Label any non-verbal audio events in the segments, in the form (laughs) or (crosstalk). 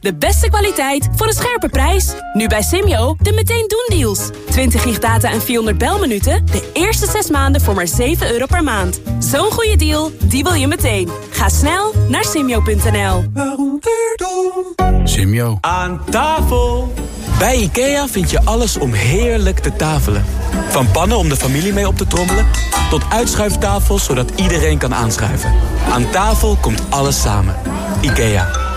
De beste kwaliteit voor een scherpe prijs. Nu bij Simyo de meteen doen deals. 20 gig data en 400 belminuten. De eerste 6 maanden voor maar 7 euro per maand. Zo'n goede deal, die wil je meteen. Ga snel naar simyo.nl. Simyo. Aan tafel! Bij IKEA vind je alles om heerlijk te tafelen. Van pannen om de familie mee op te trommelen... tot uitschuiftafels zodat iedereen kan aanschuiven. Aan tafel komt alles samen. IKEA,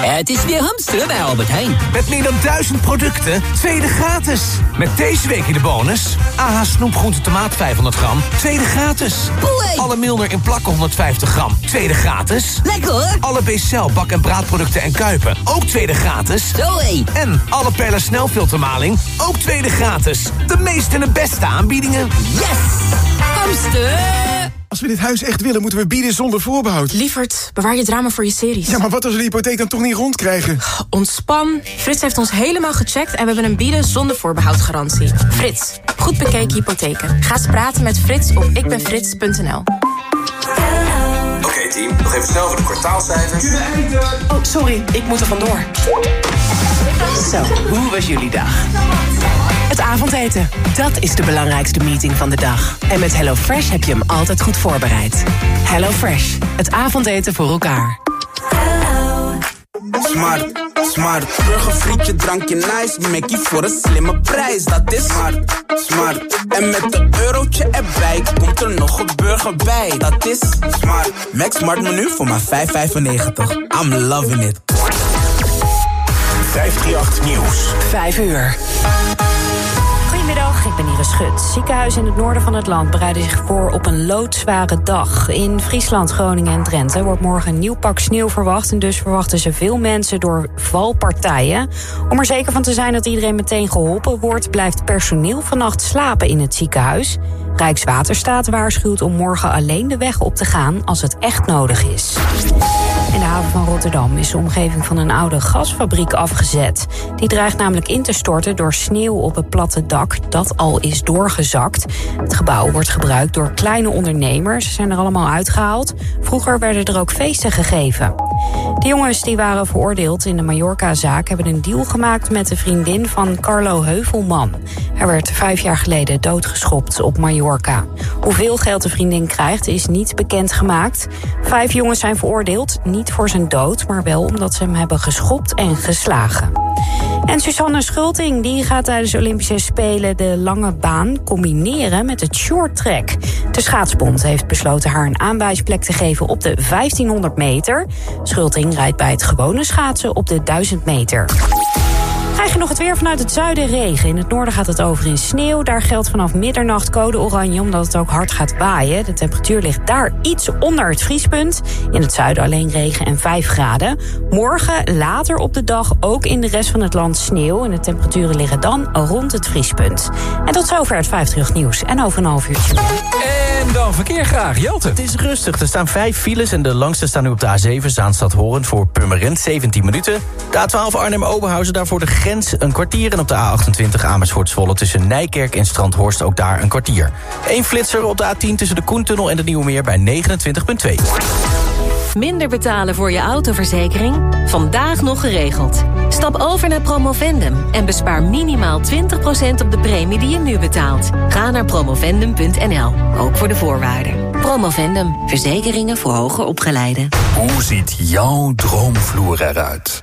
Het is weer hamsteren bij Albert Heijn. Met meer dan duizend producten, tweede gratis. Met deze week in de bonus... AH snoepgroente tomaat 500 gram, tweede gratis. Boeie. Alle Milner in plakken 150 gram, tweede gratis. Lekker hoor. Alle BCL bak- en braadproducten en kuipen, ook tweede gratis. Zoé. En alle Perla snelfiltermaling, ook tweede gratis. De meeste en de beste aanbiedingen. Yes! Hamster! Als we dit huis echt willen, moeten we bieden zonder voorbehoud. Lievert, bewaar je drama voor je series. Ja, maar wat als we de hypotheek dan toch niet rondkrijgen? Ontspan. Frits heeft ons helemaal gecheckt en we hebben een bieden zonder voorbehoud garantie. Frits, goed bekeken hypotheken. Ga eens praten met Frits op ikbenfrits.nl. Oké team, nog even snel voor de kwartaalcijfers. Oh, sorry, ik moet er vandoor. Zo, hoe was jullie dag? Het avondeten, dat is de belangrijkste meeting van de dag. En met HelloFresh heb je hem altijd goed voorbereid. HelloFresh, het avondeten voor elkaar. Smart, smart. Burgerfrietje, drankje nice. Mackie voor een slimme prijs. Dat is smart, smart. En met een eurotje erbij komt er nog een burger bij. Dat is smart. Max Smart menu voor maar 5,95. I'm loving it. 538 Nieuws. 5 uur. Ik ben Iris Schut. Ziekenhuizen in het noorden van het land bereiden zich voor op een loodzware dag. In Friesland, Groningen en Drenthe wordt morgen een nieuw pak sneeuw verwacht... en dus verwachten ze veel mensen door valpartijen. Om er zeker van te zijn dat iedereen meteen geholpen wordt... blijft personeel vannacht slapen in het ziekenhuis. Rijkswaterstaat waarschuwt om morgen alleen de weg op te gaan... als het echt nodig is. In de haven van Rotterdam is de omgeving van een oude gasfabriek afgezet. Die dreigt namelijk in te storten door sneeuw op het platte dak dat al is doorgezakt. Het gebouw wordt gebruikt door kleine ondernemers. Ze zijn er allemaal uitgehaald. Vroeger werden er ook feesten gegeven. De jongens die waren veroordeeld in de Mallorca-zaak... hebben een deal gemaakt met de vriendin van Carlo Heuvelman. Hij werd vijf jaar geleden doodgeschopt op Mallorca. Hoeveel geld de vriendin krijgt is niet bekendgemaakt. Vijf jongens zijn veroordeeld, niet voor zijn dood... maar wel omdat ze hem hebben geschopt en geslagen. En Susanne Schulting die gaat tijdens de Olympische Spelen de lange baan combineren met het short track. De schaatsbond heeft besloten haar een aanwijsplek te geven op de 1500 meter. Schulting rijdt bij het gewone schaatsen op de 1000 meter. Krijg je nog het weer vanuit het zuiden regen. In het noorden gaat het over in sneeuw. Daar geldt vanaf middernacht code oranje omdat het ook hard gaat waaien. De temperatuur ligt daar iets onder het vriespunt. In het zuiden alleen regen en 5 graden. Morgen later op de dag ook in de rest van het land sneeuw. En de temperaturen liggen dan rond het vriespunt. En tot zover het 50 nieuws. En over een half uurtje. En dan verkeer graag, Jelte. Het is rustig. Er staan vijf files en de langste staan nu op de A7 Zaanstad-Horen voor Purmerend, 17 minuten. De A12 Arnhem-Oberhausen, daarvoor de grens een kwartier. En op de A28 Amersfoort-Zwolle tussen Nijkerk en Strandhorst ook daar een kwartier. Eén flitser op de A10 tussen de Koentunnel en de Nieuwe Meer bij 29,2. Minder betalen voor je autoverzekering? Vandaag nog geregeld. Stap over naar Promovendum en bespaar minimaal 20% op de premie die je nu betaalt. Ga naar promovendum.nl, ook voor de voorwaarden. Promovendum, verzekeringen voor hoger opgeleiden. Hoe ziet jouw droomvloer eruit?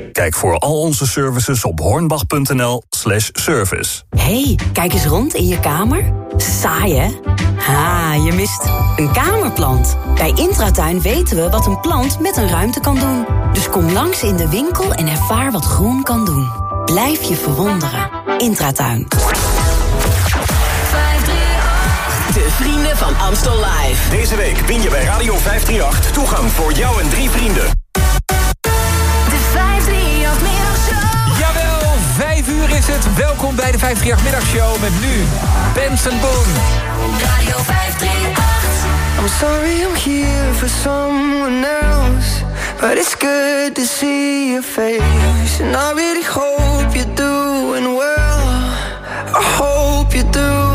Kijk voor al onze services op hornbach.nl slash service. hey, kijk eens rond in je kamer. Saai, hè? Ha, je mist een kamerplant. Bij Intratuin weten we wat een plant met een ruimte kan doen. Dus kom langs in de winkel en ervaar wat groen kan doen. Blijf je verwonderen. Intratuin. De vrienden van Amstel Live. Deze week win je bij Radio 538 toegang voor jou en drie vrienden. 5 uur is het. Welkom bij de 538 middagshow met nu Benson Boone. Radio 538. I'm sorry I'm here for someone else But it's good to see your face And I really hope you're doing well I hope you're doing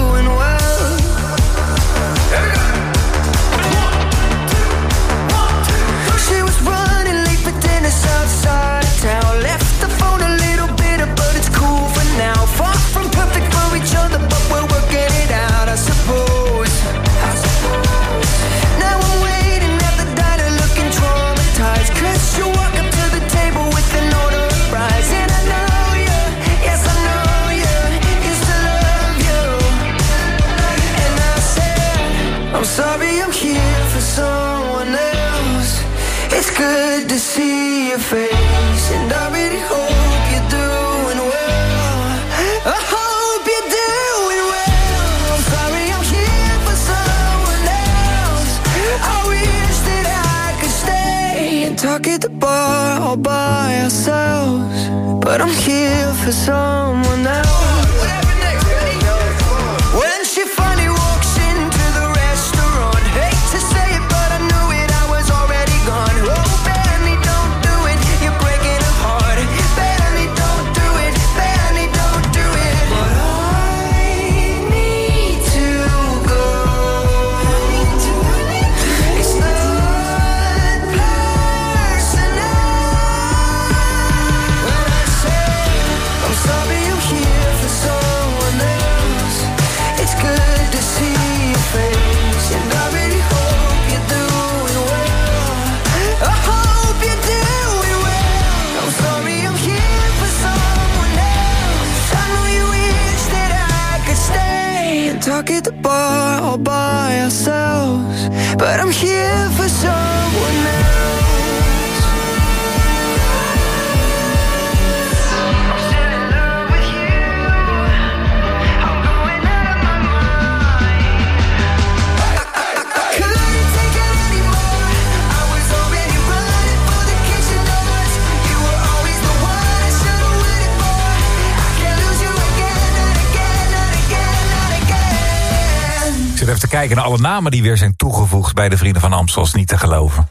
kijken naar alle namen die weer zijn toegevoegd... bij de Vrienden van Amstel, is niet te geloven.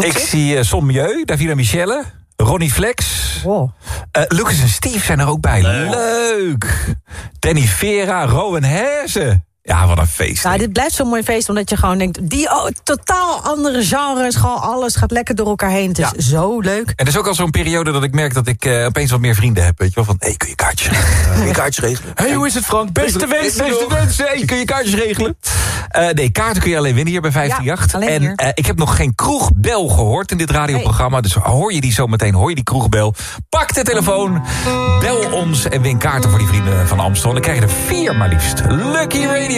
Ik zie uh, Son Mieu, Davina Michelle, Ronnie Flex. Eh, Lucas en Steve zijn er ook bij. Leuk. Danny Vera, Rowan Herzen. Ja, wat een feest. Nou, dit blijft zo'n mooi feest, omdat je gewoon denkt... die oh, totaal andere genres, gewoon alles gaat lekker door elkaar heen. Het is zo leuk. En er is ook al zo'n periode dat ik merk dat ik uh, opeens wat meer vrienden heb. Weet je wel, van, hé, hey, kun je kaartjes (laughs) regelen? kun je kaartjes regelen? Hé, hey, hoe is het Frank? Beste wensen, beste wensen. Hey, kun je kaartjes regelen? Uh, nee, kaarten kun je alleen winnen hier bij 538. Ja, en uh, ik heb nog geen kroegbel gehoord in dit radioprogramma. Dus hoor je die zo meteen, hoor je die kroegbel. Pak de telefoon, bel ons en win kaarten voor die vrienden van Amstel. Dan krijg je er vier maar liefst. Lucky Radio,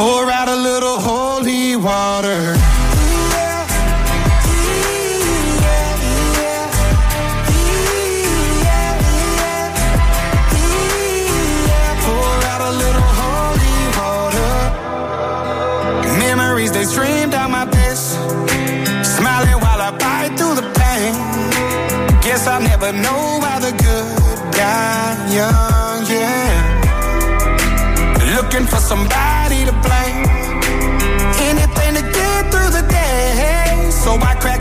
pour out a little holy water. They stream down my face, smiling while I bite through the pain. Guess I'll never know how the good got young, yeah. Looking for somebody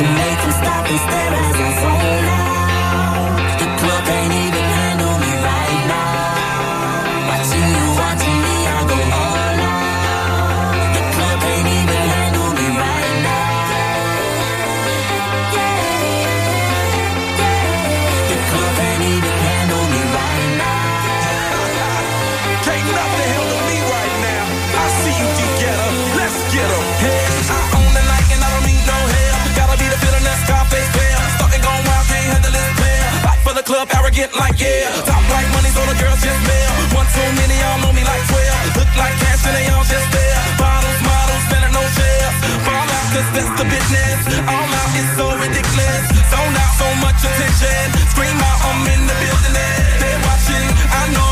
To make them stop and stare as I Club, arrogant like yeah. Top like money, so the girls just mail. One too many, y'all know me like 12. Look like cash and they all just there. Bottles, models, spending no shares. Fall out, cause that's the business. All out is so ridiculous. Zone out, so much attention. Scream out, I'm in the building. They're watching, I know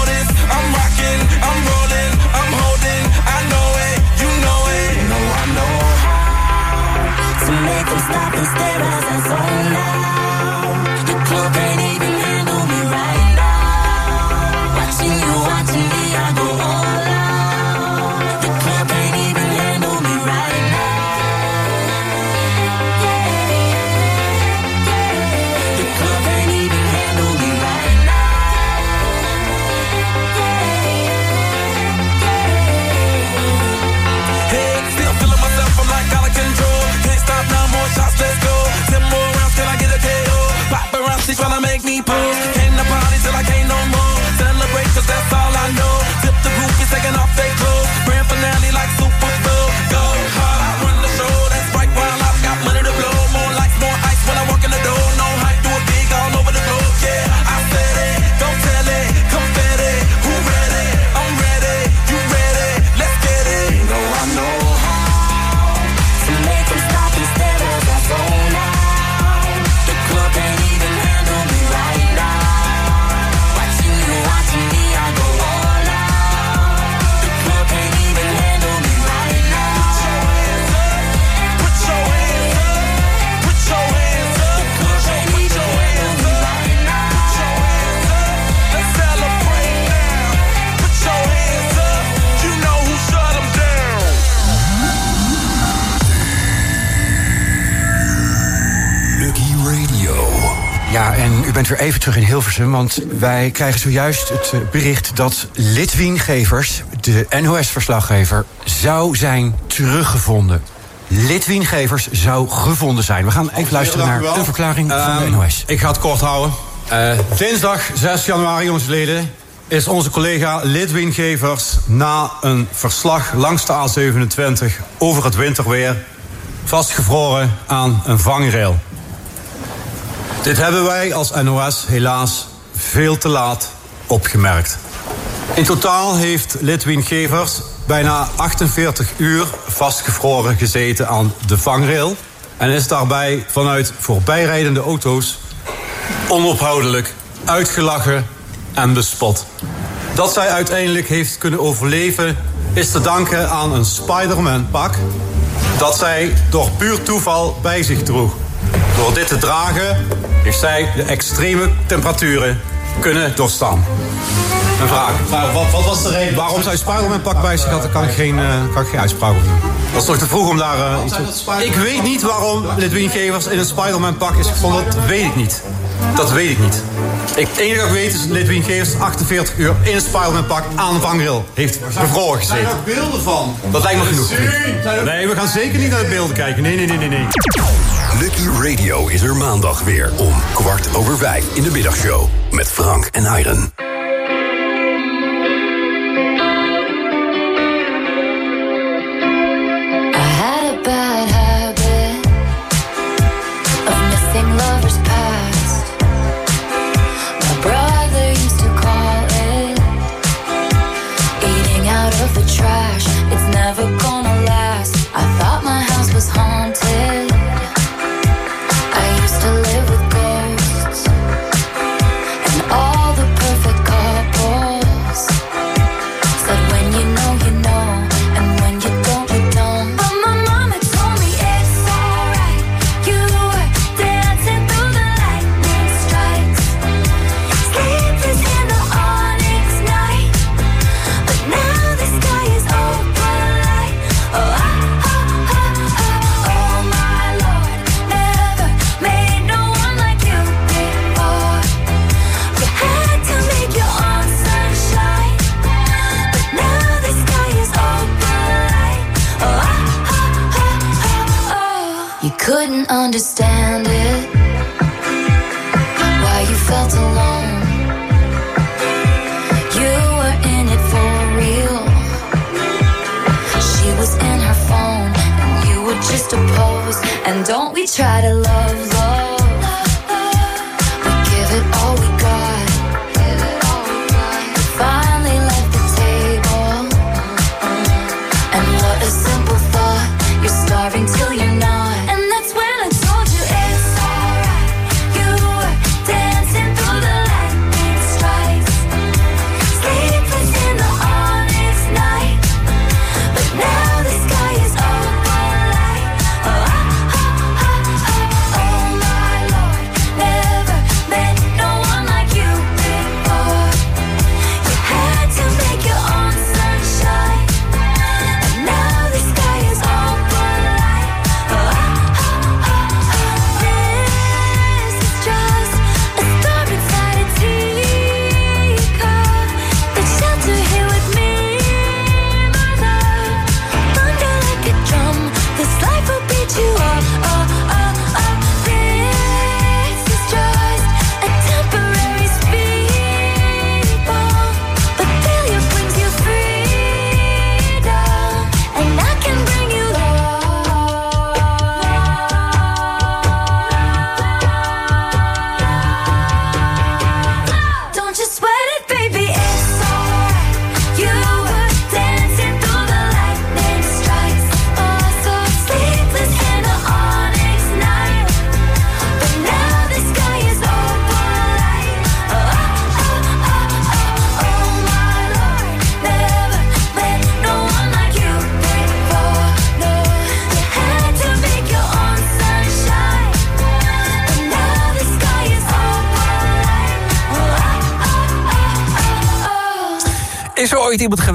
tryna make me weer even terug in Hilversum, want wij krijgen zojuist het eh, bericht dat Litwin Gevers, de NOS-verslaggever, zou zijn teruggevonden. Litwin Gevers zou gevonden zijn. We gaan even luisteren naar een verklaring van de Ehm, NOS. Ik ga het kort houden. Eh, dinsdag 6 januari, jongsleden, is onze collega Lidwin Gevers na een verslag langs de A27 over het winterweer vastgevroren aan een vangrail. Dit hebben wij als NOS helaas veel te laat opgemerkt. In totaal heeft Lidwin Gevers bijna 48 uur vastgevroren gezeten aan de vangrail. En is daarbij vanuit voorbijrijdende auto's onophoudelijk uitgelachen en bespot. Dat zij uiteindelijk heeft kunnen overleven is te danken aan een Spider-Man pak dat zij door puur toeval bij zich droeg. Door dit te dragen heeft zij de extreme temperaturen kunnen doorstaan. Een vraag. wat, wat was de reden? Waarom zij Spider-Man pak bij zich had, daar kan ik geen, eh, kan ik geen uitspraak over doen. Dat is nog te vroeg om daar eh, iets te... Ik weet niet waarom Lidwien Gevers in een Spider-Man pak is gevonden. Dat weet ik niet. Dat weet ik niet. Ik, het enige dat ik weet is dat Lidwien Gevers 48 uur in een Spider-Man pak aan een vangrail heeft bevroren Zijn gezeten. er beelden van? Dat lijkt me genoeg. Nee, we gaan zeker niet naar de beelden kijken. Nee, nee, nee, nee, nee. Lucky Radio is er maandag weer om kwart over vijf in de middagshow. Met Frank en Iron.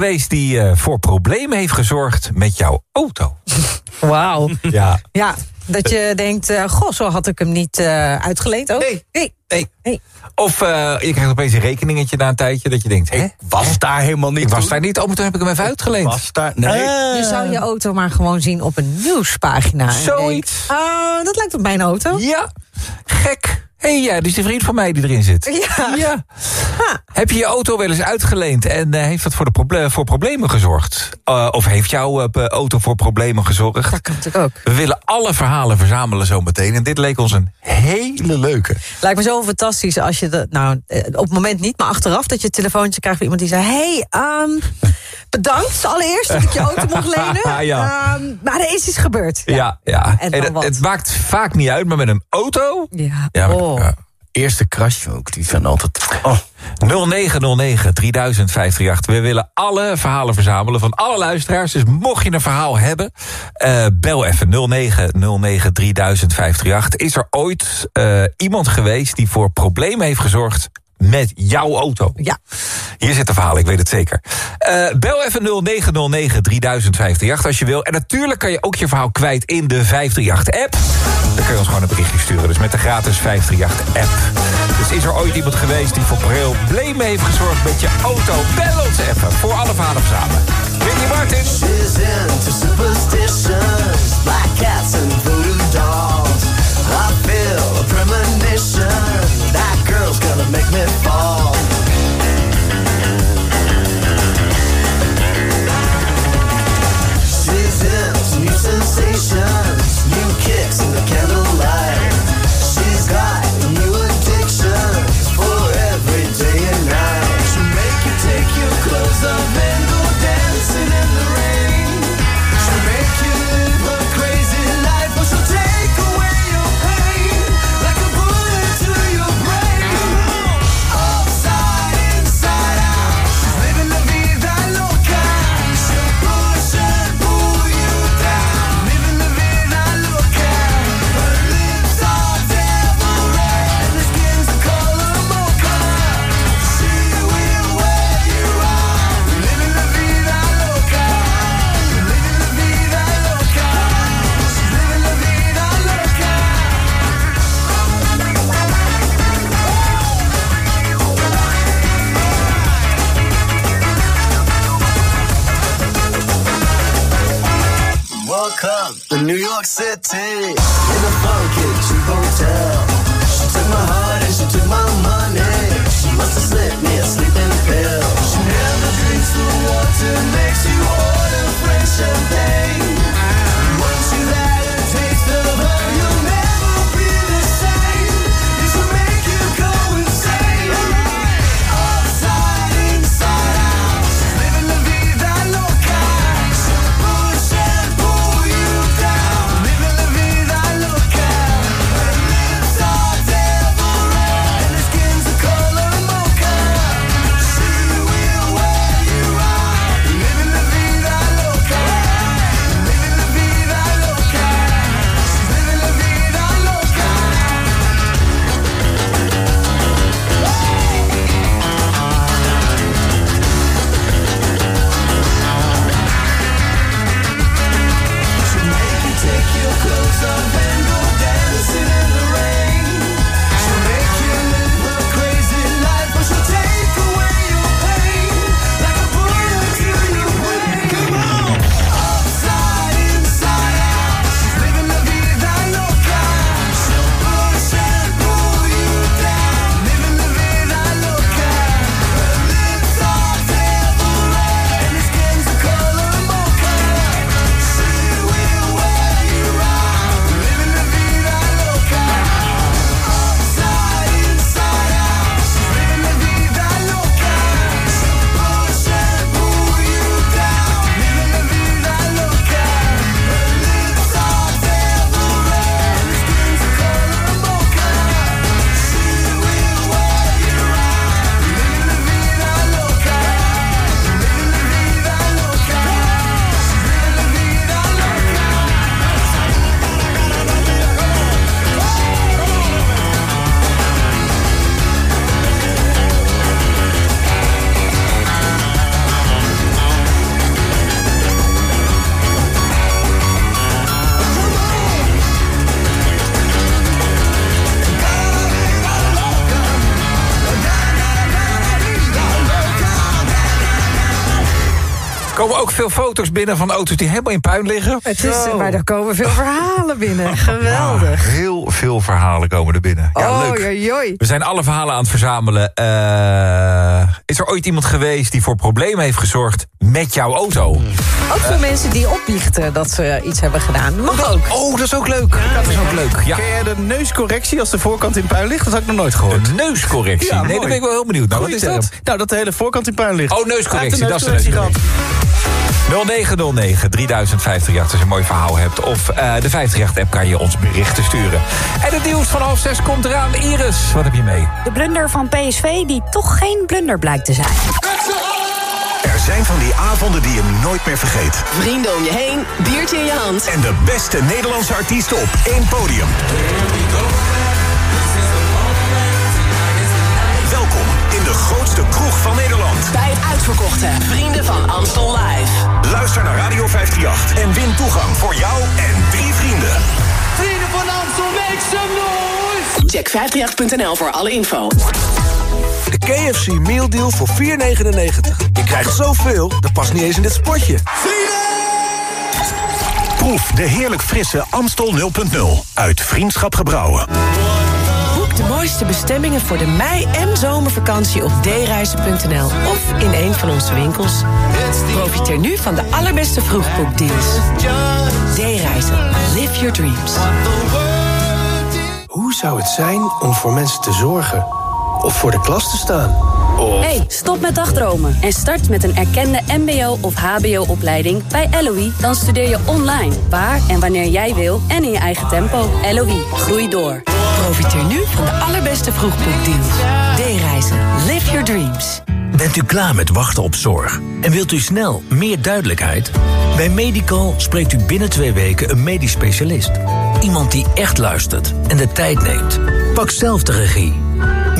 Geweest die eh, voor problemen heeft gezorgd met jouw auto? (laughs) Wauw. Ja. Ja, dat je denkt, eh, goh, zo had ik hem niet eh, uitgeleend ook. Nee. Nee. Of eh, je krijgt opeens een rekeningetje na een tijdje dat je denkt... hè? was daar helemaal niet Ik was daar niet, oh, maar toen heb ik hem even uitgeleend. Was daar... Nee. Je zou je auto maar gewoon zien op een nieuwspagina. en Zoiets. denkt, "Oh, dat lijkt op mijn auto. Ja, gek. Hey, ja, dus de vriend van mij die erin zit. Ja. Heb je je auto wel eens uitgeleend en eh, heeft dat voor, de proble voor problemen gezorgd? Eh, of heeft jouw eh, auto voor problemen gezorgd? Dat kan natuurlijk ook. We willen alle verhalen verzamelen zo meteen. En dit leek ons een hele leuke. Lijkt me zo fantastisch als je dat, nou, op het moment niet, maar achteraf dat je een telefoontje krijgt van iemand die zei: Hey, ehm, bedankt allereerst dat ik je auto mocht (laughs) lenen. Ja. Ehm, maar er is iets gebeurd. Ja, ja. En het, wat? het maakt vaak niet uit, maar met een auto... Ja. Ja, maar- oh. ja. eerste krasje ook. Die zijn altijd... Oh. 0909 3000 538. We willen alle verhalen verzamelen van alle luisteraars. Dus mocht je een verhaal hebben, eh, bel even 0909 3000 538. Is er ooit eh, iemand geweest die voor problemen heeft gezorgd met jouw auto? Ja. Hier zit een verhaal, ik weet het zeker. Eh, bel even 0909 3000 538 als je wil. En natuurlijk kan je ook je verhaal kwijt in de 538-app. Dan kun je ons gewoon een berichtje sturen. Dus met de gratis 538-app. Dus is er ooit iemand geweest die voor problemen heeft gezorgd met je auto? Bel ons even voor alle verhalen verzamelen. Winnie Martin. Girl's gonna make me fall. She's into new sensations, new kicks in the candlelight. Ook veel foto's binnen van auto's die helemaal in puin liggen. Het is, maar er komen veel verhalen binnen. (laughs) Geweldig. Ja, heel veel verhalen komen er binnen. Ja, oh, leuk. joi, joi. We zijn alle verhalen aan het verzamelen. Eh, is er ooit iemand geweest die voor problemen heeft gezorgd met jouw auto? Ook voor mensen die opbiechten dat ze iets hebben gedaan. Mag ook. Oh, dat is ook leuk. dat is ook leuk. Ja. Ken jij de neuscorrectie als de voorkant in puin ligt? Dat had ik nog nooit gehoord. De neuscorrectie? Ja, nee, daar ben ik wel heel benieuwd. Goeie wat is dat? Nou, dat de hele voorkant in puin ligt. Oh, neuscorrectie, dat is een de neuscorrectie gehad. 0909 3050 als je een mooi verhaal hebt. Of eh, de 50-app kan je ons berichten sturen. En het nieuws van half zes komt eraan. Iris, wat heb je mee? De blunder van PSV die toch geen blunder blijkt te zijn. Er zijn van die avonden die je nooit meer vergeet. Vrienden om je heen, biertje in je hand. En de beste Nederlandse artiesten op één podium. Welkom in de grootste kroeg van Nederland. Bij het uitverkochte Vrienden van Amstel Live. Luister naar Radio 538 en win toegang voor jou en drie vrienden. Vrienden van Amstel, make some noise! Check 538.nl voor alle info. De KFC Meal Deal voor 4,99. Je krijgt zoveel, dat past niet eens in dit spotje. Proef de heerlijk frisse Amstel 0.0 uit Vriendschap Gebrouwen. De mooiste bestemmingen voor de mei- en zomervakantie op dereizen.nl of in een van onze winkels. Profiteer nu van de allerbeste vroegboekdeals. D-reizen. Live your dreams. Hoe zou het zijn om voor mensen te zorgen? Of voor de klas te staan? Of... Hey, stop met dagdromen en start met een erkende mbo- of hbo-opleiding bij LOE. Dan studeer je online, waar en wanneer jij wil en in je eigen tempo. LOE, groei door. Profiteer nu van de allerbeste vroegboekdeals. D-reizen. Live your dreams. Bent u klaar met wachten op zorg? En wilt u snel meer duidelijkheid? Bij Medical spreekt u binnen twee weken een medisch specialist. Iemand die echt luistert en de tijd neemt. Pak zelf de regie.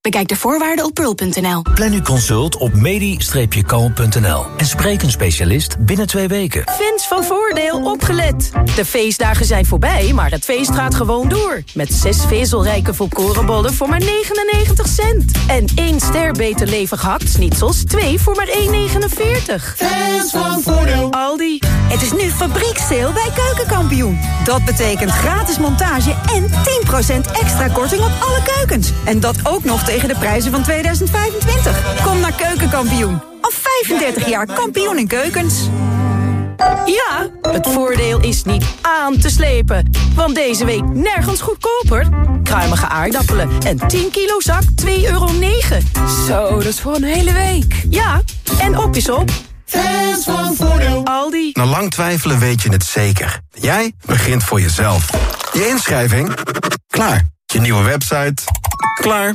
Bekijk de voorwaarden op pearl.nl. Plan uw consult op medi-kalm.nl en spreek een specialist binnen twee weken. Fans van Voordeel opgelet. De feestdagen zijn voorbij, maar het feest gaat gewoon door. Met zes vezelrijke volkorenbollen voor maar 99 cent. En één ster beter levig hakt-snitsels, twee voor maar 1,49. Fans van Voordeel. Aldi. Het is nu fabrieksteel bij Keukenkampioen. Dat betekent gratis montage en 10% extra korting op alle keukens. En dat ook nog tegen de prijzen van 2025. Kom naar Keukenkampioen. Al 35 jaar kampioen in keukens. Ja, het voordeel is niet aan te slepen. Want deze week nergens goedkoper. Kruimige aardappelen en 10 kilo zak 2,9 euro. Zo, dat is voor een hele week. Ja, en op is op. Fans van Voordeel. Aldi. Na lang twijfelen weet je het zeker. Jij begint voor jezelf. Je inschrijving? Klaar. Je nieuwe website? Klaar.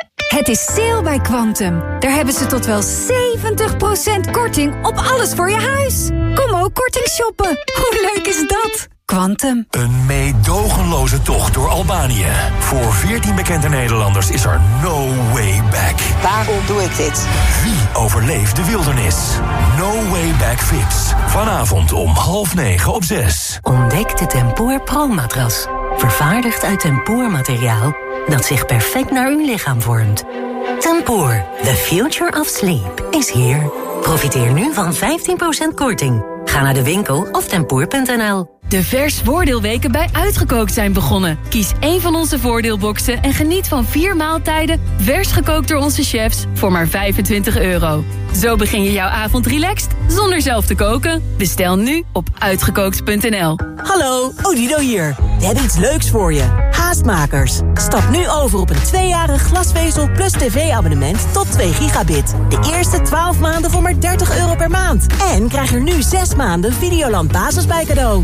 Het is sale bij Quantum. Daar hebben ze tot wel 70% korting op alles voor je huis. Kom ook korting shoppen. (laughs) Hoe leuk is dat? Quantum. Een meedogenloze tocht door Albanië. Voor 14 bekende Nederlanders is er no way back. Waarom doe ik dit? Wie overleeft de wildernis? No way back Vips. Vanavond om half negen op zes. Ontdek de Tempoor Pro-matras. Vervaardigd uit tempoormateriaal dat zich perfect naar uw lichaam vormt. Tempoor, the future of sleep, is here. Profiteer nu van 15% korting. Ga naar de winkel of tempoor.nl. De vers voordeelweken bij Uitgekookt zijn begonnen. Kies één van onze voordeelboxen en geniet van vier maaltijden... vers gekookt door onze chefs voor maar 25 euro. Zo begin je jouw avond relaxed zonder zelf te koken. Bestel nu op uitgekookt.nl. Hallo, Odido hier. We hebben iets leuks voor je. Haastmakers. Stap nu over op een tweejarig glasvezel plus tv-abonnement tot 2 gigabit. De eerste 12 maanden voor maar 30 euro per maand. En krijg er nu 6 maanden Videoland Basis bij cadeau.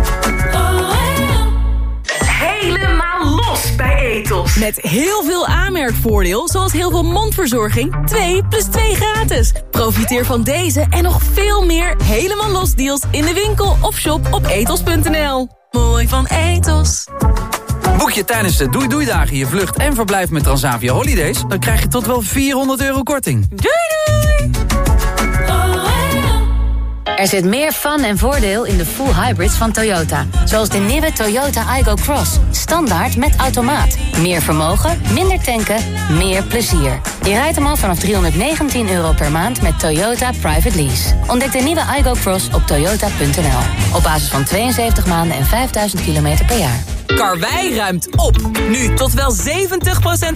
bij Etos. Met heel veel aanmerkvoordeel, zoals heel veel mondverzorging. 2 plus 2 gratis. Profiteer van deze en nog veel meer helemaal los deals in de winkel of shop op etos.nl. Mooi van Etos. Boek je tijdens de Doei Doei Dagen je vlucht en verblijf met Transavia Holidays... dan krijg je tot wel 400 euro korting. Doei doei! Er zit meer fun en voordeel in de full hybrids van Toyota. Zoals de nieuwe Toyota Igo Cross. Standaard met automaat. Meer vermogen, minder tanken, meer plezier. Je rijdt hem al vanaf 319 euro per maand met Toyota Private Lease. Ontdek de nieuwe Igo Cross op toyota.nl. Op basis van 72 maanden en 5000 kilometer per jaar. Karwei ruimt op. Nu tot wel 70%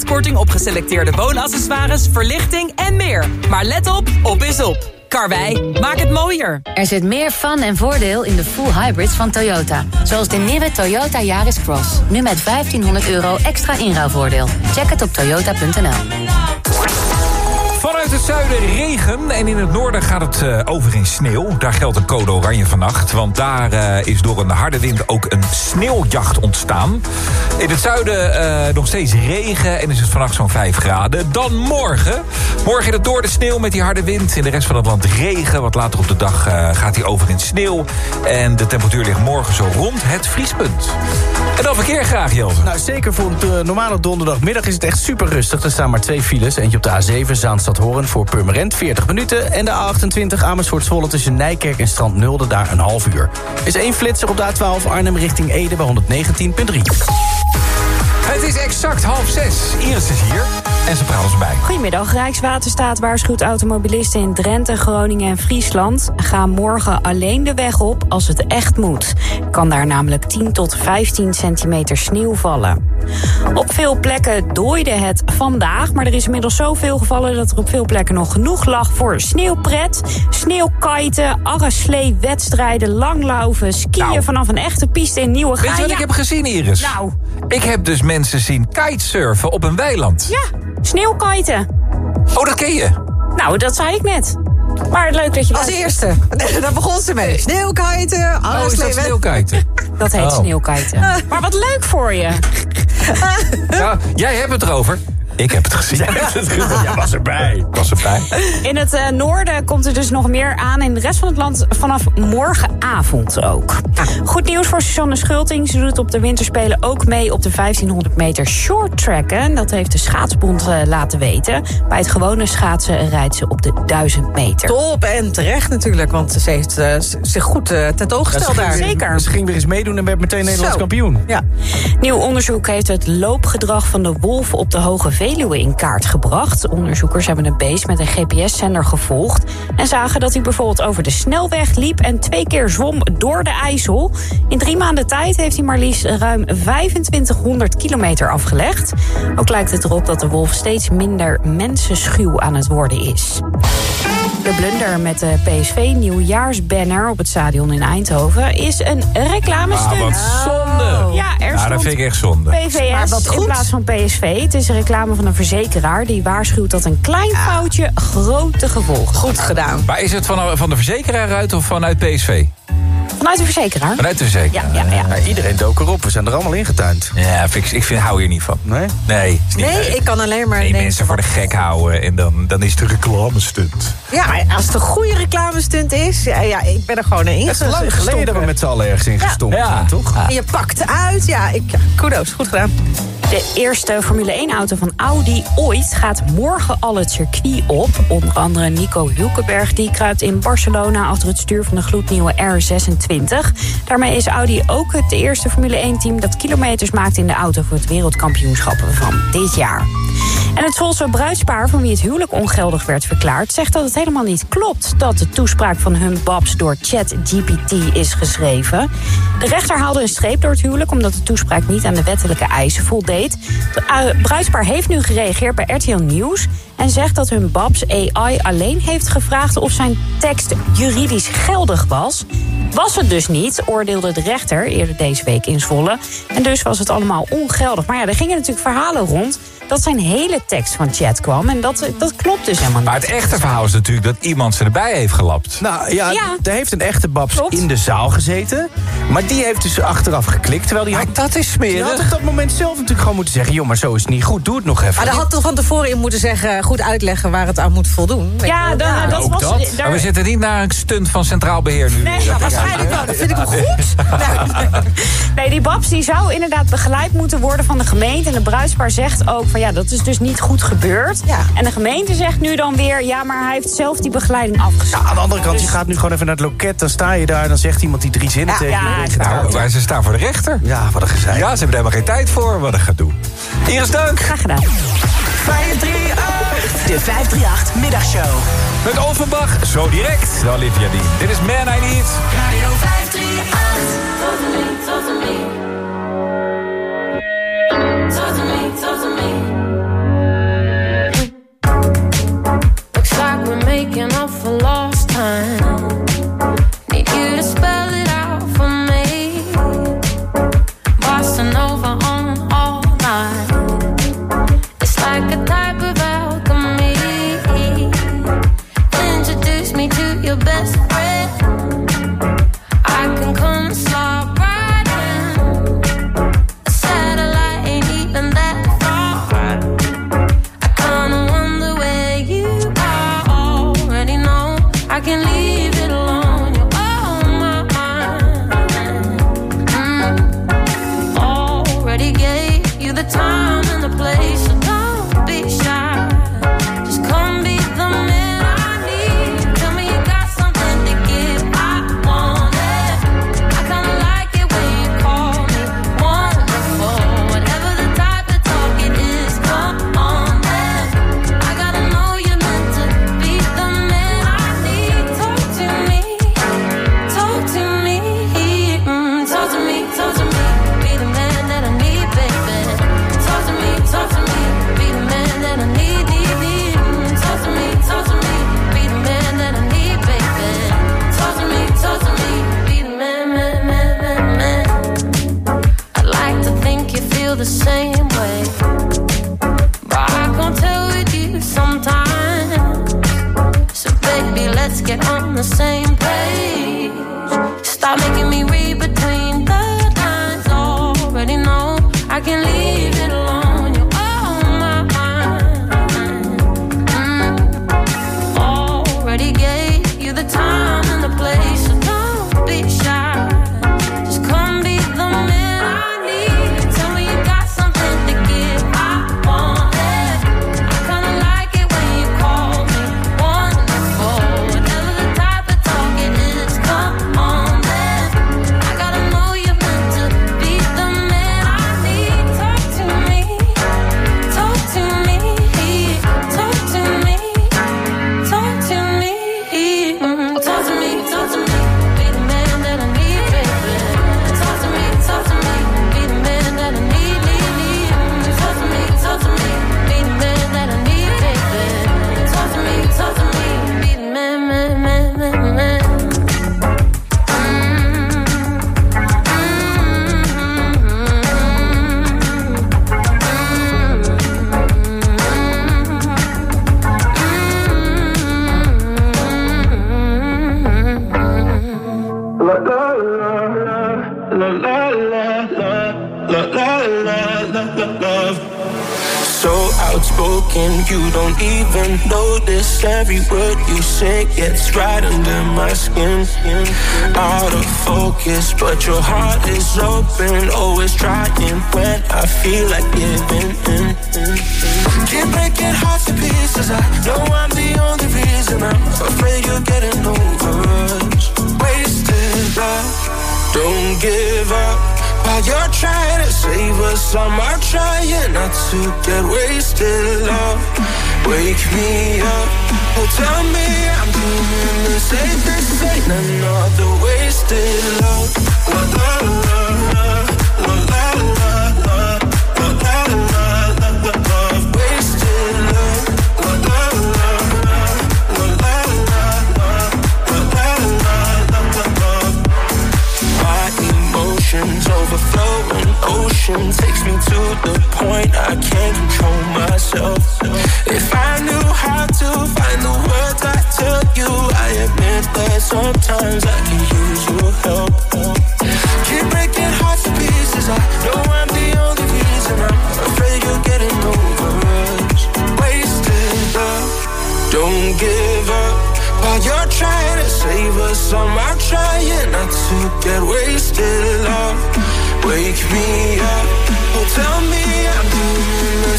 korting op geselecteerde woonaccessoires, verlichting en meer. Maar let op, op is op. Karwei, maak het mooier. Er zit meer fun en voordeel in de full hybrids van Toyota. Zoals de nieuwe Toyota Yaris Cross. Nu met 1500 euro extra inruilvoordeel. Check het op toyota.nl. Vanuit het zuiden regen en in het noorden gaat het eh, over in sneeuw. Daar geldt een code oranje vannacht, want daar eh, is door een harde wind ook een sneeuwjacht ontstaan. In het zuiden eh, nog steeds regen en is het vannacht zo'n 5 graden. Dan morgen. Morgen in het noorden sneeuw met die harde wind. In de rest van het land regen. Wat later op de dag gaat hij over in sneeuw. En de temperatuur ligt morgen zo rond het vriespunt. En dan verkeer graag, Jelte. Nou, zeker voor een normale donderdagmiddag is het echt super rustig. Er staan maar twee files. Eentje op de A7, Voor Purmerend, 40 minuten. En de A28, Amersfoort-Zwolle tussen Nijkerk en Strand Nulde, daar een half uur. Is één flitser op de A12 Arnhem richting Ede bij 119.3. Het is exact half zes. Iris is hier en ze praat ons bij. Goedemiddag. Rijkswaterstaat waarschuwt automobilisten in Drenthe, Groningen en Friesland. Ga morgen alleen de weg op als het echt moet. Kan daar namelijk 10 tot 15 centimeter sneeuw vallen. Op veel plekken dooide het vandaag, maar er is inmiddels zoveel gevallen dat er op veel plekken nog genoeg lag voor sneeuwpret, sneeuwkiten, arreslee, wedstrijden, langlaufen, skiën Nou. vanaf een echte piste in Nieuwegein. Weet je wat Ja. ik heb gezien, Iris? Nou. Ik heb dus mensen zien kitesurfen op een weiland. Ja, sneeuwkiten. Oh, dat ken je? Nou, dat zei ik net. Maar leuk dat je Als luistert. eerste. (laughs) Daar begon ze mee. Sneeuwkiten, Oh, alles is dat sneeuwkiten? (laughs) Dat heet Oh. sneeuwkiten. Maar wat leuk voor je. (laughs) Ja, jij hebt het erover. Ik heb het gezien. Jij hebt het gezien. Jij was erbij. Ik was erbij. In het eh, noorden komt er dus nog meer aan. In de rest van het land vanaf morgenavond ook. Goed nieuws voor Susanne Schulting. Ze doet op de winterspelen ook mee op de 1500 meter short tracken. Dat heeft de schaatsbond eh, laten weten. Bij het gewone schaatsen rijdt ze op de 1000 meter. Top en terecht natuurlijk, want ze heeft eh, zich goed eh, tentoongesteld daar. Zeker. Ze ging weer eens meedoen en werd meteen Nederlands Zo. kampioen. Ja. Nieuw onderzoek heeft het loopgedrag van de wolf op de Hoge In kaart gebracht. Onderzoekers hebben een beest met een GPS-zender gevolgd... en zagen dat hij bijvoorbeeld over de snelweg liep... en twee keer zwom door de IJssel. In drie maanden tijd heeft hij maar liefst ruim 2500 kilometer afgelegd. Ook lijkt het erop dat de wolf steeds minder mensenschuw aan het worden is. De blunder met de PSV-nieuwjaarsbanner op het stadion in Eindhoven... is een reclamestunt. Ah, wat zonde. Ja, er Nou, dat stond vind ik echt zonde. Maar wat in goed. plaats van PSV. Het is een reclame van een verzekeraar die waarschuwt dat een klein foutje grote gevolgen Goed gedaan. Maar is het van, van de verzekeraar uit of vanuit PSV? Vanuit de verzekeraar. Vanuit de verzekeraar. Ja, ja, ja. Maar iedereen dook erop. We zijn er allemaal ingetuind. Ja, ik, ik vind, hou hier niet van. Nee? Nee, is niet Nee, leuk. ik kan alleen maar Nee, mensen voor de gek houden en dan, dan is het een reclamestunt. Ja, maar als het een goede reclamestunt is, ja, ja ik ben er gewoon in Het is lang geleden dat we met z'n allen ergens in gestompt Ja. zijn, toch? En je pakt uit, ja, ik, ja, kudos, goed gedaan. De eerste Formule 1-auto van Audi ooit gaat morgen al het circuit op. Onder andere Nico Hulkenberg die kruipt in Barcelona achter het stuur van de gloednieuwe R26. Daarmee is Audi ook het eerste Formule 1-team dat kilometers maakt in de auto voor het wereldkampioenschap van dit jaar. En het Zwolse bruidspaar van wie het huwelijk ongeldig werd verklaard... zegt dat het helemaal niet klopt dat de toespraak van hun babs door ChatGPT is geschreven. De rechter haalde een streep door het huwelijk... omdat de toespraak niet aan de wettelijke eisen voldeed. Het uh, bruidspaar heeft nu gereageerd bij RTL Nieuws... en zegt dat hun babs AI alleen heeft gevraagd... of zijn tekst juridisch geldig was... Was het dus niet, oordeelde de rechter eerder deze week in Zwolle. En dus was het allemaal ongeldig. Maar ja, er gingen natuurlijk verhalen rond dat zijn hele tekst van chat kwam. En dat, dat klopt dus helemaal niet. Maar het echte verhaal is natuurlijk dat iemand ze erbij heeft gelapt. Nou ja, Ja. er heeft een echte babs Klopt. in de zaal gezeten. Maar die heeft dus achteraf geklikt. Terwijl die had, dat is die smerig. had op dat moment zelf natuurlijk gewoon moeten zeggen... joh, maar zo is het niet goed, doe het nog even. Maar daar had toch van tevoren in moeten zeggen... goed uitleggen waar het aan moet voldoen. Weet Ja, dan- dat was... dat. daar- Maar we zitten niet naar een stunt van Centraal Beheer nu. Nee, ja, waarschijnlijk wel. Dat vind ik wel goed. (laughs) Nee, die Babs die zou inderdaad begeleid moeten worden van de gemeente. En de bruidspaar zegt ook van ja, dat is dus niet goed gebeurd. Ja. En de gemeente zegt nu dan weer... ja, maar hij heeft zelf die begeleiding. Ja, aan de andere kant, je gaat nu gewoon even naar het loket. Dan sta je daar, dan zegt iemand die drie zinnen Ja, tegen ja, je. Nou, maar ze staan voor de rechter. Ja, wat een gezeik. Ja, ze hebben er helemaal geen tijd voor. Wat een gedoe. Iris Dank. Graag gedaan. 538. De 538 Middagshow. Met Offenbach. Zo direct. De Olivia Dean. Dit is Man I Need. Radio 538. Open. Always trying when I feel like giving in. Keep breaking hearts to pieces. I know I'm the only reason. I'm afraid you're getting over us. Wasted love, don't give up. While you're trying to save us, I'm trying not to get wasted. Love, wake me up. Oh, tell me I'm doing the safest. Ain't another wasted love.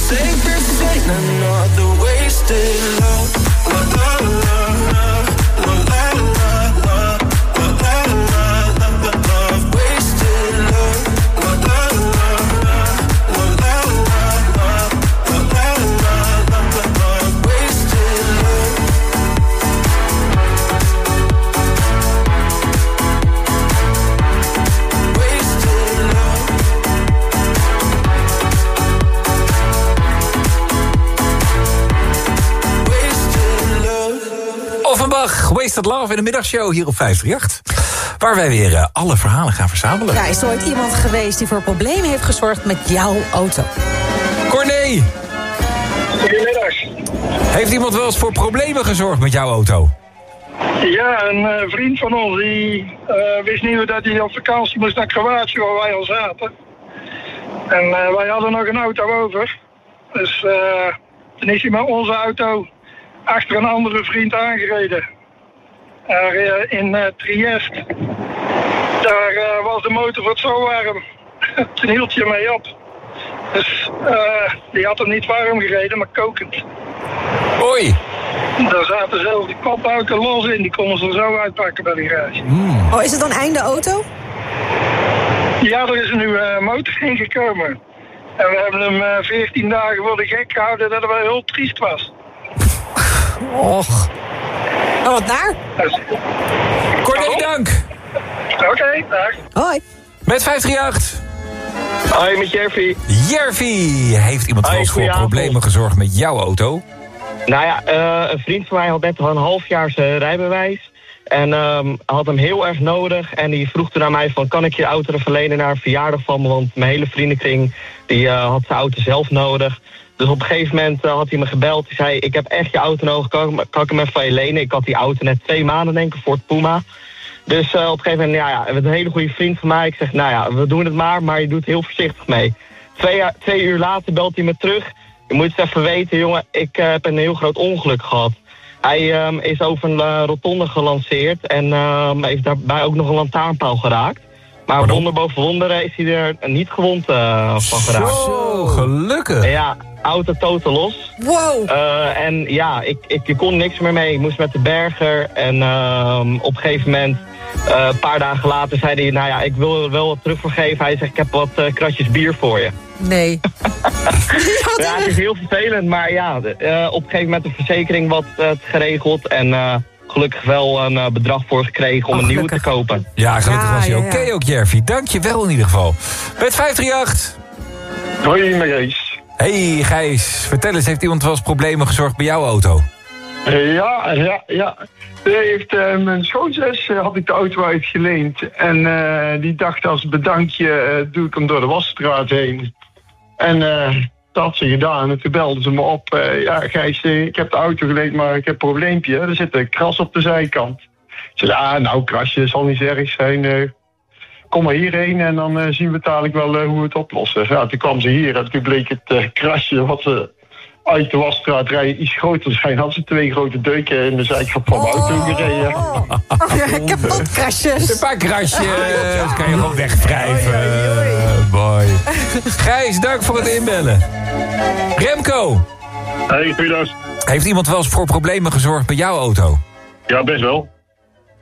Safer safe than not the wasted Wasted Love in de middagshow hier op 538. Waar wij weer eh, alle verhalen gaan verzamelen. Ja, is er ooit iemand geweest die voor problemen heeft gezorgd met jouw auto? Corné! Goedemiddag. Heeft iemand wel eens voor problemen gezorgd met jouw auto? Ja, een eh, vriend van ons die eh, wist niet meer dat hij op vakantie moest naar Kroatië waar wij al zaten. En eh, wij hadden nog een auto over. Dus eh, toen is hij met onze auto achter een andere vriend aangereden. Daar, eh, in eh, Triest. Daar eh, was de motor wat zo warm. (laughs) toen hield hij ermee op. Dus eh, die had hem niet warm gereden, maar kokend. Oei! Daar zaten zelfs die kopauto los in, die konden ze er zo uitpakken bij de garage. Oh, is het dan einde auto? Ja, er is een nieuwe motor (laughs) ingekomen. En we hebben hem eh, 14 dagen voor de gek gehouden dat het wel heel triest was. Och. Oh, wat naar? Corné, dank! Oké, dag. Hoi. Met 538. Hoi, met Jervy. Jervy! Heeft iemand wel eens voor problemen gezorgd met jouw auto? Nou ja, eh, een vriend van mij had net al een half jaar zijn rijbewijs. En ehm, had hem heel erg nodig. En die vroeg toen aan mij van, kan ik je auto verlenen naar een verjaardag van me? Want mijn hele vriendenkring die, eh, had zijn auto zelf nodig. Dus op een gegeven moment eh, had hij me gebeld. Hij zei, ik heb echt je auto nodig, kan, ik- kan ik hem even van je lenen? Ik had die auto net twee maanden, denk ik, voor het Puma. Dus eh, op een gegeven moment, ja, ja, een hele goede vriend van mij. Ik zeg, nou ja, we doen het maar, maar je doet heel voorzichtig mee. Twee, twee uur later belt hij me terug. Je moet het even weten, jongen, ik eh, heb een heel groot ongeluk gehad. Hij ehm, is over een eh, rotonde gelanceerd en ehm, heeft daarbij ook nog een lantaarnpaal geraakt. Maar wonder boven wonderen is hij er niet gewond eh, van geraakt. Zo, gelukkig. Ja, auto totaal los. Wow. Eh, en ja, ik, ik, ik kon niks meer mee. Ik moest met de berger. En ehm, op een gegeven moment, eh, een paar dagen later, zei hij... Nou ja, ik wil er wel wat terug voor geven. Hij zegt, ik heb wat eh, kratjes bier voor je. Nee. (laughs) ja, het is heel vervelend. Maar ja, eh, op een gegeven moment de verzekering wat geregeld. En eh, gelukkig wel een eh, bedrag voor gekregen om een nieuwe te kopen. Ja, gelukkig Ja, was hij ja, oké ja. ook, Jervy. Dank je wel in ieder geval. Met 538. Hoi, Gijs. Hey Gijs, vertel eens, heeft iemand wel eens problemen gezorgd bij jouw auto? Ja, ja, ja. Die heeft, eh, mijn schoonzus eh, had ik de auto uitgeleend. En eh, die dacht als bedankje eh, doe ik hem door de wasstraat heen. En eh, had ze gedaan. En toen belde ze me op. eh, ja, Gijs, eh, ik heb de auto geleend, maar ik heb een probleempje. Er zit een kras op de zijkant. Ze zei, ah, nou, krasje zal niet erg zijn. eh, kom maar hierheen en dan eh, zien we dadelijk wel eh, hoe we het oplossen. Ja, toen kwam ze hier en toen bleek het eh, krasje wat ze uit de wasstraat rijden iets groter zijn. Hadden ze twee grote deuken in de zijkant van mijn auto gereden. Oh, Kapot krasjes. Een paar krasjes, kan je gewoon wegwrijven. Boy. Gijs, dank voor het inbellen. Remco. Hey, goeiedag. Heeft iemand wel eens voor problemen gezorgd bij jouw auto? Ja, best wel.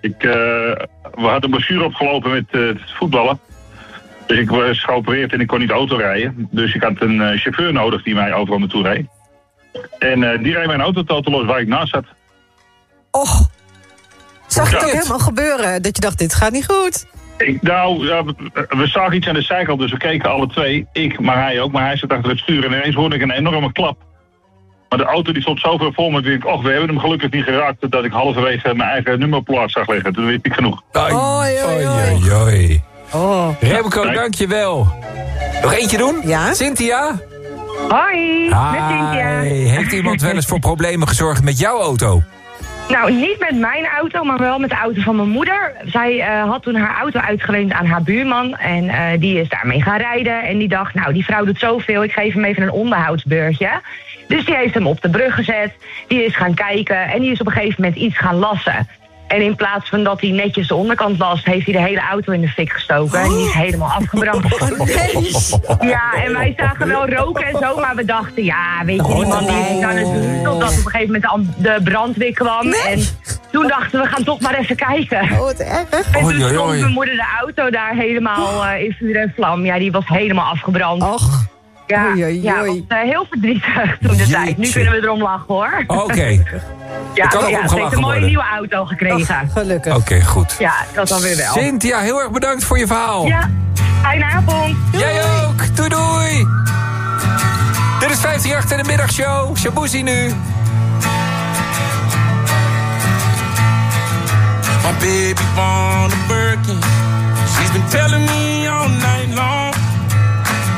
Ik, eh, we hadden een blessure opgelopen met eh, het voetballen. Dus ik was geopereerd en ik kon niet auto rijden. Dus ik had een eh, chauffeur nodig die mij overal naartoe reed. En eh, die reed mijn auto totaal los waar ik naast zat. Och. Zag je het ook helemaal gebeuren? Dat je dacht, dit gaat niet goed. Ik, nou, ja, we, zagen iets aan de zijkant, dus we keken alle twee. Ik, maar hij ook. Maar hij zat achter het stuur en ineens hoorde ik een enorme klap. Maar de auto die stond zo ver voor me. Ik denk, och, we hebben hem gelukkig niet geraakt. Dat ik halverwege mijn eigen nummerplaat zag liggen. Toen wist ik genoeg. Oei, oei, oei, oei. Oh. Remco, dankjewel. Nog eentje doen? Ja. Cynthia? Hoi, met Cynthia. Hi. Heeft iemand wel eens voor problemen gezorgd met jouw auto? Nou, niet met mijn auto, maar wel met de auto van mijn moeder. Zij eh, had toen haar auto uitgeleend aan haar buurman. En eh, die is daarmee gaan rijden. En die dacht, nou, die vrouw doet zoveel. Ik geef hem even een onderhoudsbeurtje. Dus die heeft hem op de brug gezet. Die is gaan kijken. En die is op een gegeven moment iets gaan lassen. En in plaats van dat hij netjes de onderkant last, heeft hij de hele auto in de fik gestoken. En die is helemaal afgebrand. Ja, en wij zagen wel roken en zo, maar we dachten, ja, weet je, die man die is aan het doen. Totdat op een gegeven moment de brandweer kwam. En toen dachten we, gaan toch maar even kijken. Oh, wat erg. En toen stond mijn moeder de auto daar helemaal eh, in vuur en vlam. Ja, die was helemaal afgebrand. Och. Ja, Oei, oei, ja, was, eh, heel verdrietig (laughs) toen de tijd. Nu kunnen we erom lachen, hoor. Oké. (laughs) Ja, kan ook ja ze heeft een mooie worden. nieuwe auto gekregen. Gelukkig. Oké, goed. Ja, dat dan weer wel. Cynthia, heel erg bedankt voor je verhaal. Ja, fijne avond. Jij ook. Doei doei. Dit is 538 in de middagshow. Shabuzi nu. My baby want a Birkin. She's been telling me all night long.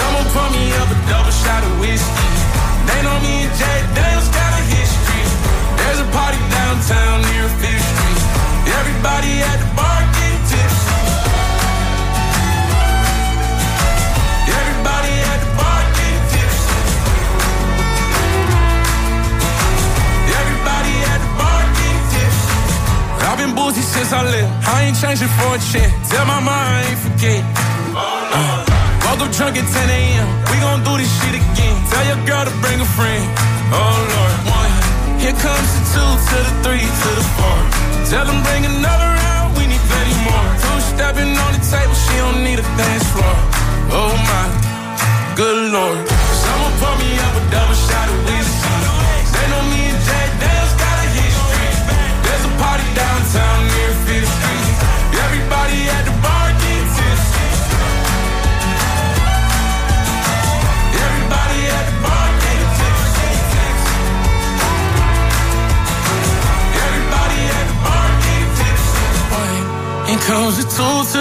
Someone pour me up a double shot of whiskey. They know me and Jay Daniels got a history. There's a party downtown near Fifth Street. Everybody at the bar getting tipsy. Everybody at the bar getting tipsy. Everybody at the bar getting tipsy. I've been boozy since I left. I ain't changing for a check. Tell my mom I ain't forget. Uh, up drunk at 10 a.m. We gon' do this shit again. Tell your girl to bring a friend. Oh Lord, one. Here comes the two to the three to the four. Tell them bring another round. We need plenty more. Two stepping on the table. She don't need a dance floor. Oh my, good lord. Someone pour me up a double shot of whiskey.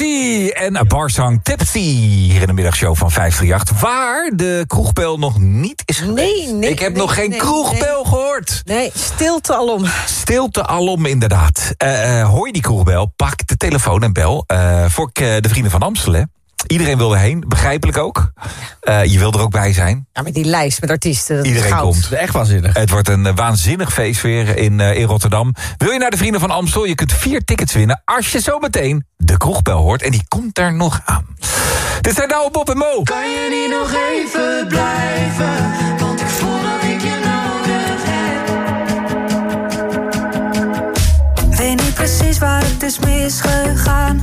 En Barsang Tipsy hier in de middagshow van 538. Waar de kroegbel nog niet is geweest. Nee, nee. Ik heb nee, nog geen nee, kroegbel gehoord. Nee, stilte alom. Stilte alom, inderdaad. Eh, eh, hoor je die kroegbel? Pak de telefoon en bel. Eh, voor de vrienden van Amstel, hè? Iedereen wil erheen, begrijpelijk ook. Eh, je wil er ook bij zijn. Ja, met die lijst met artiesten. dat is Iedereen goud. komt. Echt waanzinnig. Het wordt een eh, waanzinnig feest weer in, eh, in Rotterdam. Wil je naar de Vrienden van Amstel? Je kunt vier tickets winnen als je zo meteen de kroegbel hoort. En die komt er nog aan. Dit zijn Douwe Bob en Mo. Kan je niet nog even blijven? Want ik voel dat ik je nodig heb. Weet niet precies waar het is misgegaan.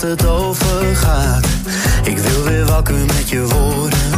het over gaat. Ik wil weer wakker met je woorden.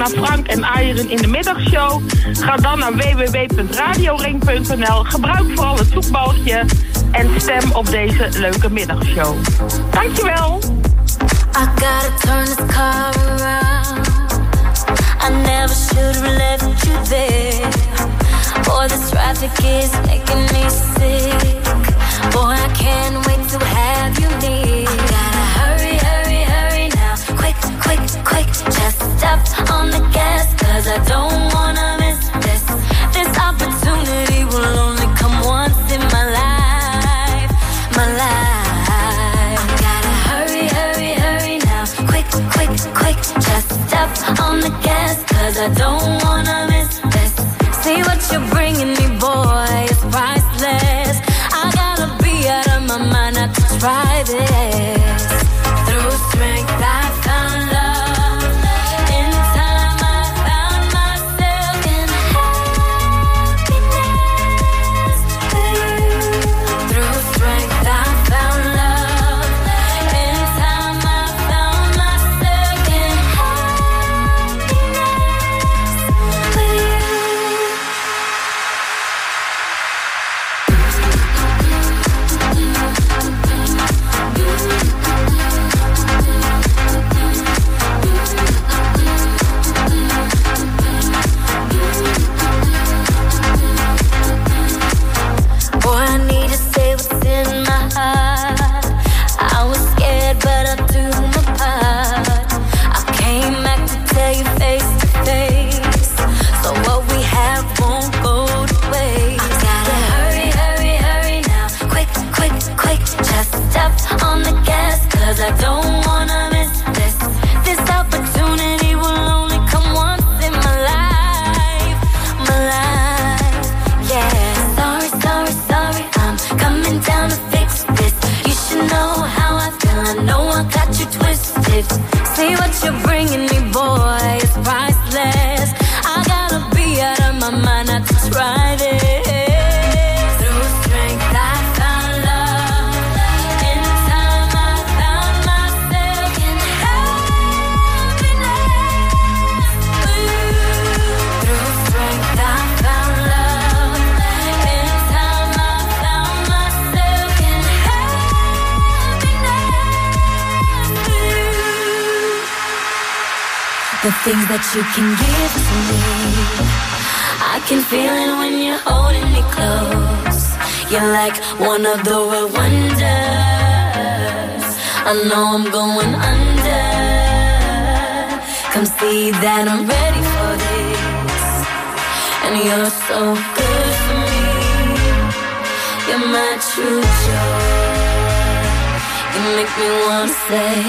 naar Frank en Eieren in de middagshow. Ga dan naar www.radioring.nl. Gebruik vooral het zoekbalkje en stem op deze leuke middagshow. Dankjewel! I gotta turn this car around. I never should have left you there. Boy, this traffic is making me sick. Boy, I can't wait to have you near. I gotta hurry quick, quick, just step on the gas, cause I don't wanna miss this. This opportunity will only come once in my life, my life. I gotta hurry, hurry, hurry now. Quick, quick, quick, just step on the gas, cause I don't wanna miss this. See what you're bringing me, boy, it's priceless. I gotta be out of my mind, I could try this. Through strength, I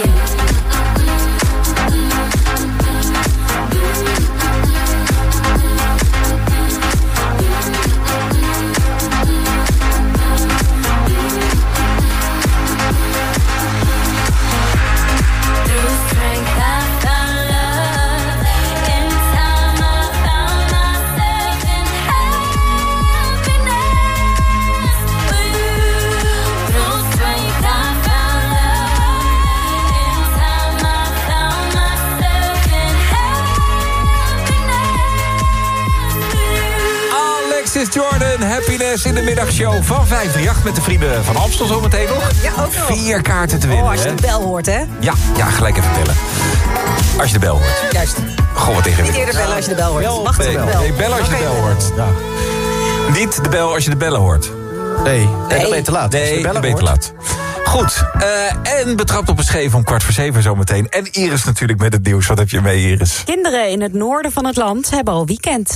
years. In de middagshow van 538... met de vrienden van Amstel zometeen nog. Ja, ook nog. Vier kaarten te winnen. Oh, als je de bel hoort, hè? Ja, ja, gelijk even bellen. Als je de bel hoort. Juist. Goh, wat tegen Niet eerder bellen als je de bel hoort. Wacht nee, bel. nee, bellen als je de bel hoort. Ja. Niet de bel als je de bellen hoort. Nee, nee, dan ben je te laat. Als je Nee, de dan bellen ben je te laat. Goed, eh, en betrapt op een scheef om kwart voor zeven zometeen. En Iris natuurlijk met het nieuws. Wat heb je mee, Iris? Kinderen in het noorden van het land hebben al weekend.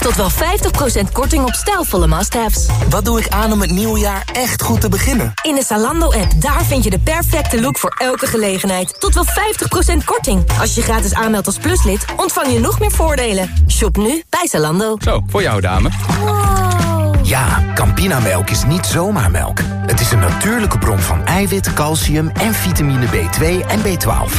Tot wel 50% korting op stijlvolle must-haves. Wat doe ik aan om het nieuwe jaar echt goed te beginnen? In de Zalando-app, daar vind je de perfecte look voor elke gelegenheid. Tot wel 50% korting. Als je gratis aanmeldt als pluslid, ontvang je nog meer voordelen. Shop nu bij Zalando. Zo, voor jou dame. Ja, Campinamelk is niet zomaar melk. Het is een natuurlijke bron van eiwit, calcium en vitamine B2 en B12.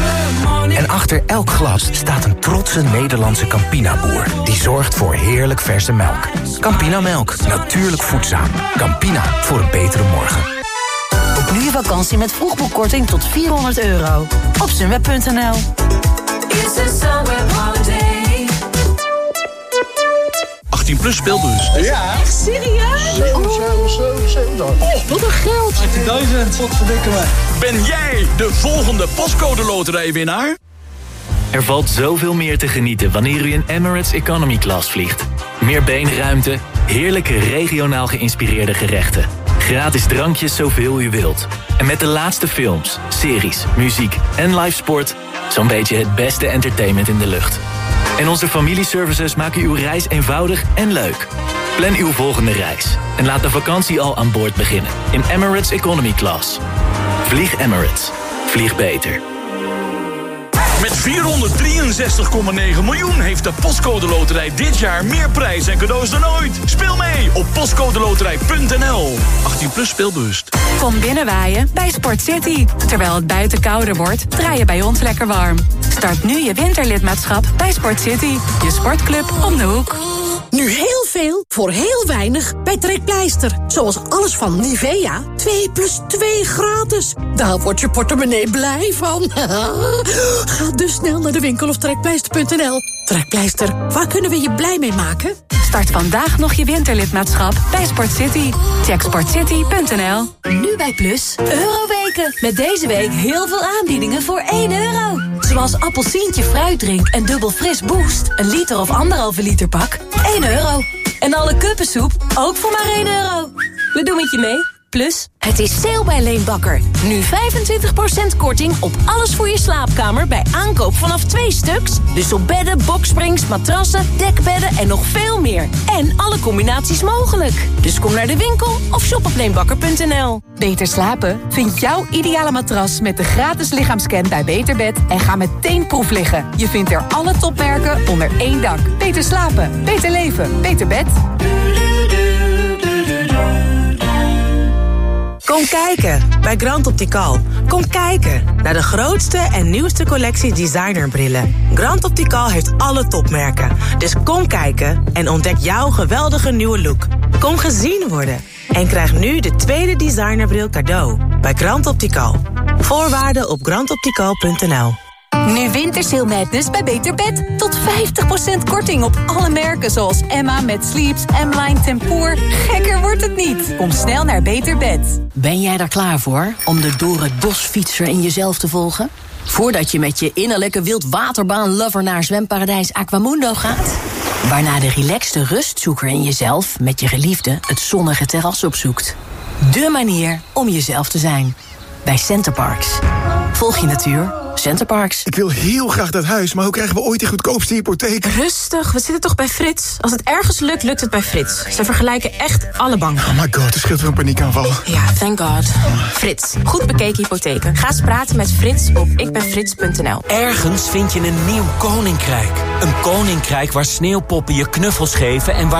En achter elk glas staat een trotse Nederlandse Campina-boer... die zorgt voor heerlijk verse melk. Campinamelk, natuurlijk voedzaam. Campina, voor een betere morgen. Boek nu je vakantie met vroegboekkorting tot 400 euro. Op sunweb.nl It's a summer holiday. 18 plus speelbus. Ja. Echt serieus? Oh, wat een geld. 18.000. Wat verdikken me. Ben jij de volgende pascode loterijwinnaar? Er valt zoveel meer te genieten wanneer u in Emirates Economy Class vliegt. Meer beenruimte, heerlijke regionaal geïnspireerde gerechten. Gratis drankjes zoveel u wilt. En met de laatste films, series, muziek en live sport... zo'n beetje het beste entertainment in de lucht. En onze familieservices maken uw reis eenvoudig en leuk. Plan uw volgende reis en laat de vakantie al aan boord beginnen in Emirates Economy Class. Vlieg Emirates. Vlieg beter. Met 463,9 miljoen heeft de Postcode Loterij dit jaar meer prijs en cadeaus dan ooit. Speel mee op postcodeloterij.nl. 18 plus speelbewust. Kom binnenwaaien bij Sport City. Terwijl het buiten kouder wordt, draai je bij ons lekker warm. Start nu je winterlidmaatschap bij Sport City. Je sportclub om de hoek. Nu heel veel voor heel weinig bij Trekpleister. Zoals alles van Nivea. 2 plus 2 gratis. Daar wordt je portemonnee blij van. (laughs) Ga dus snel naar de winkel of trekpleister.nl. Trekpleister, waar kunnen we je blij mee maken? Start vandaag nog je winterlidmaatschap bij Sport City. Check sportcity.nl. Nu bij Plus, Euroweken. Met deze week heel veel aanbiedingen voor 1 euro. Zoals appelsientje fruitdrink en dubbel fris boost. Een liter of anderhalve liter pak, 1 euro. En alle kuppensoep, ook voor maar 1 euro. We doen het je mee. Plus, het is sale bij Leenbakker. Nu 25% korting op alles voor je slaapkamer bij aankoop vanaf twee stuks. Dus op bedden, boksprings, matrassen, dekbedden en nog veel meer. En alle combinaties mogelijk. Dus kom naar de winkel of shop op leenbakker.nl. Beter slapen? Vind jouw ideale matras met de gratis lichaamscan bij Beterbed en ga meteen proef liggen. Je vindt er alle topmerken onder één dak. Beter slapen, beter leven, beter bed. Kom kijken bij Grand Optical. Kom kijken naar de grootste en nieuwste collectie designerbrillen. Grand Optical heeft alle topmerken. Dus kom kijken en ontdek jouw geweldige nieuwe look. Kom gezien worden en krijg nu de tweede designerbril cadeau bij Grand Optical. Voorwaarden op grandoptical.nl. Nu Wintersale Madness bij Beter Bed. Tot 50% korting op alle merken zoals Emma met Sleeps, M-Line Tempoor. Gekker wordt het niet. Kom snel naar Beter Bed. Ben jij daar klaar voor om de door het bos fietser in jezelf te volgen? Voordat je met je innerlijke wildwaterbaan-lover naar zwemparadijs Aquamundo gaat? Waarna de relaxte rustzoeker in jezelf met je geliefde het zonnige terras opzoekt. De manier om jezelf te zijn. Bij Centerparks. Volg je natuur. Centerparks. Ik wil heel graag dat huis, maar hoe krijgen we ooit de goedkoopste hypotheek? Rustig, we zitten toch bij Frits? Als het ergens lukt, lukt het bij Frits. Ze vergelijken echt alle banken. Oh my god, er scheelt weer een paniekaanval. Ja, thank god. Frits, goed bekeken hypotheken. Ga eens praten met Frits op ikbenfrits.nl. Ergens vind je een nieuw koninkrijk. Een koninkrijk waar sneeuwpoppen je knuffels geven en waar je